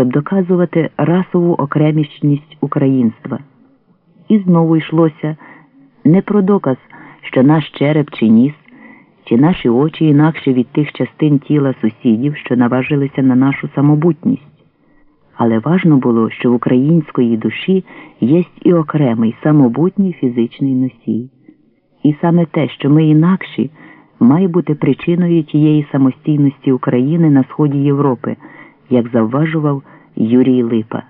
щоб доказувати расову окремішність українства. І знову йшлося не про доказ, що наш череп чи ніс, чи наші очі інакші від тих частин тіла сусідів, що наважилися на нашу самобутність. Але важно було, що в української душі є і окремий самобутній фізичний носій. І саме те, що ми інакші, має бути причиною тієї самостійності України на сході Європи, як завважував Юрій Липа.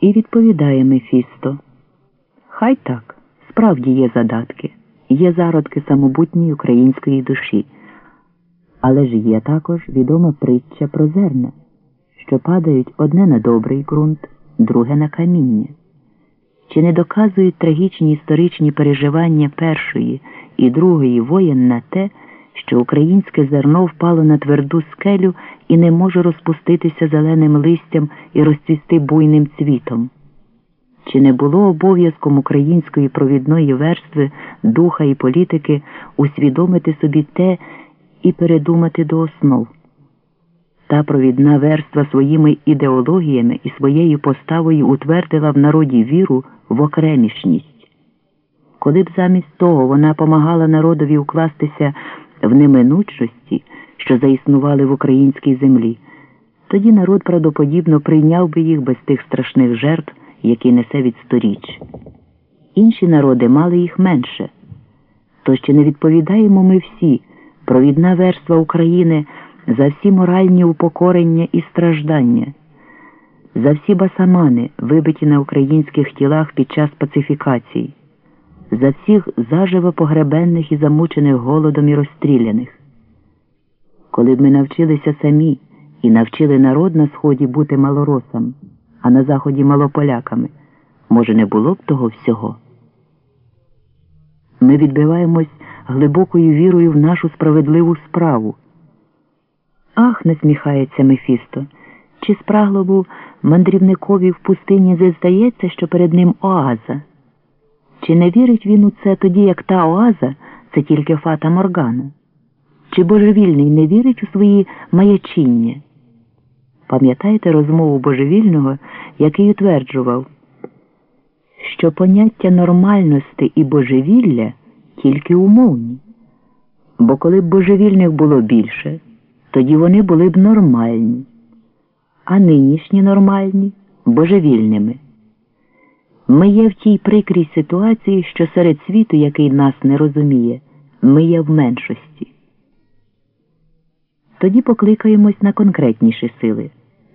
І відповідає Мефісто. Хай так, справді є задатки, є зародки самобутньої української душі, але ж є також відома притча про зерна, що падають одне на добрий ґрунт, друге на каміння. Чи не доказують трагічні історичні переживання першої і другої воєн на те, що українське зерно впало на тверду скелю і не може розпуститися зеленим листям і розцвісти буйним цвітом? Чи не було обов'язком української провідної верстви, духа і політики усвідомити собі те і передумати до основ? Та провідна верства своїми ідеологіями і своєю поставою утвердила в народі віру в окремішність. Коли б замість того вона помагала народові укластися в неминучості, що заіснували в українській землі, тоді народ правдоподібно прийняв би їх без тих страшних жертв, які несе від сторіч. Інші народи мали їх менше. То ще не відповідаємо ми всі, провідна верства України за всі моральні упокорення і страждання, за всі басамани, вибиті на українських тілах під час пацифікації, за всіх заживо погребенних і замучених голодом і розстріляних. Коли б ми навчилися самі і навчили народ на сході бути малоросами, а на заході малополяками, може, не було б того всього. Ми відбиваємось глибокою вірою в нашу справедливу справу. Ах, насміхається Мефісто. Чи спраглому мандрівникові в пустині здається, що перед ним оаза? Чи не вірить він у це тоді, як та оаза це тільки фата Моргана? Чи божевільний не вірить у свої маячіння? Пам'ятаєте розмову божевільного, який утверджував, що поняття нормальності і божевілля тільки умовні, бо коли б божевільних було більше, тоді вони були б нормальні, а нинішні нормальні божевільними. Ми є в тій прикрій ситуації, що серед світу, який нас не розуміє, ми є в меншості. Тоді покликаємось на конкретніші сили,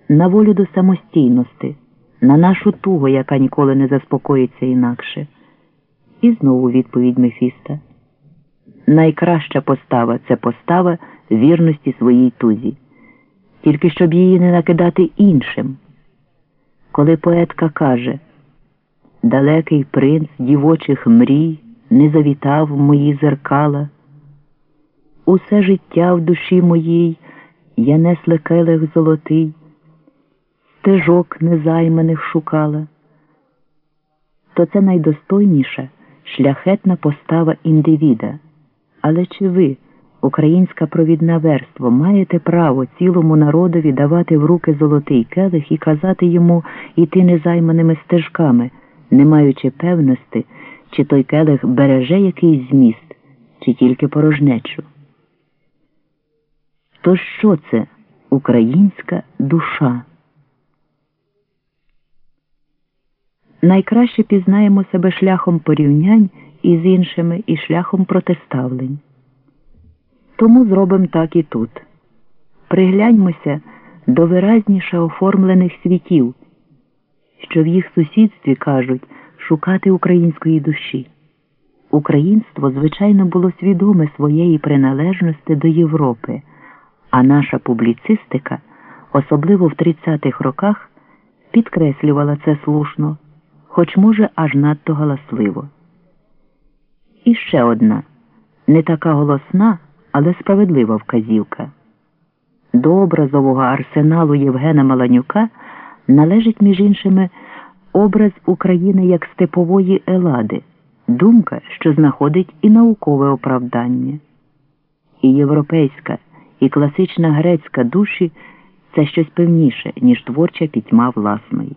на волю до самостійності, на нашу тугу, яка ніколи не заспокоїться інакше. І знову відповідь Мефіста. Найкраща постава це постава вірності своїй тузі, тільки щоб її не накидати іншим. Коли поетка каже Далекий принц дівочих мрій не завітав в мої зеркала, усе життя в душі моїй я несла келих золотий, стежок незайманих шукала, то це найдостойніша шляхетна постава індивіда. Але чи ви, українська провідна верство, маєте право цілому народові давати в руки золотий келих і казати йому іти незайманими стежками, не маючи певності, чи той келих береже якийсь зміст, чи тільки порожнечу? То що це українська душа? Найкраще пізнаємо себе шляхом порівнянь із іншими і шляхом протиставлень. Тому зробимо так і тут. Пригляньмося до виразніше оформлених світів, що в їх сусідстві кажуть шукати української душі. Українство, звичайно, було свідоме своєї приналежності до Європи, а наша публіцистика, особливо в 30-х роках, підкреслювала це слушно, хоч, може, аж надто галасливо. І ще одна не така голосна, але справедлива вказівка. До образового арсеналу Євгена Маланюка належить, між іншими, образ України як степової елади, думка, що знаходить і наукове оправдання. І європейська, і класична грецька душі це щось певніше, ніж творча пітьма власної.